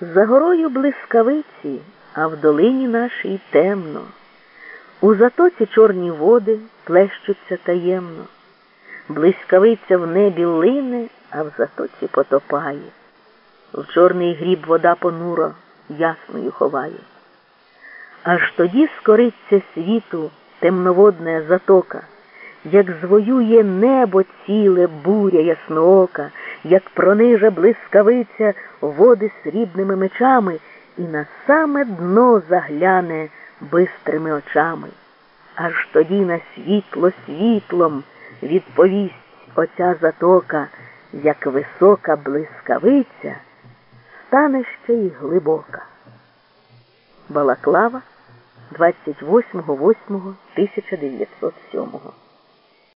За горою блискавиці, а в долині нашій темно. У затоці чорні води плещуться таємно. Блискавиця в небі лине, а в затоці потопає. В чорний гріб вода понуро ясною ховає. Аж тоді скориться світу темноводна затока, як звоює небо ціле буря ясноока, як прониже блискавиця води срібними мечами і на саме дно загляне бистрими очами. Аж тоді на світло світлом відповість оця затока, як висока блискавиця, стане ще й глибока. Балаклава 28.08.1907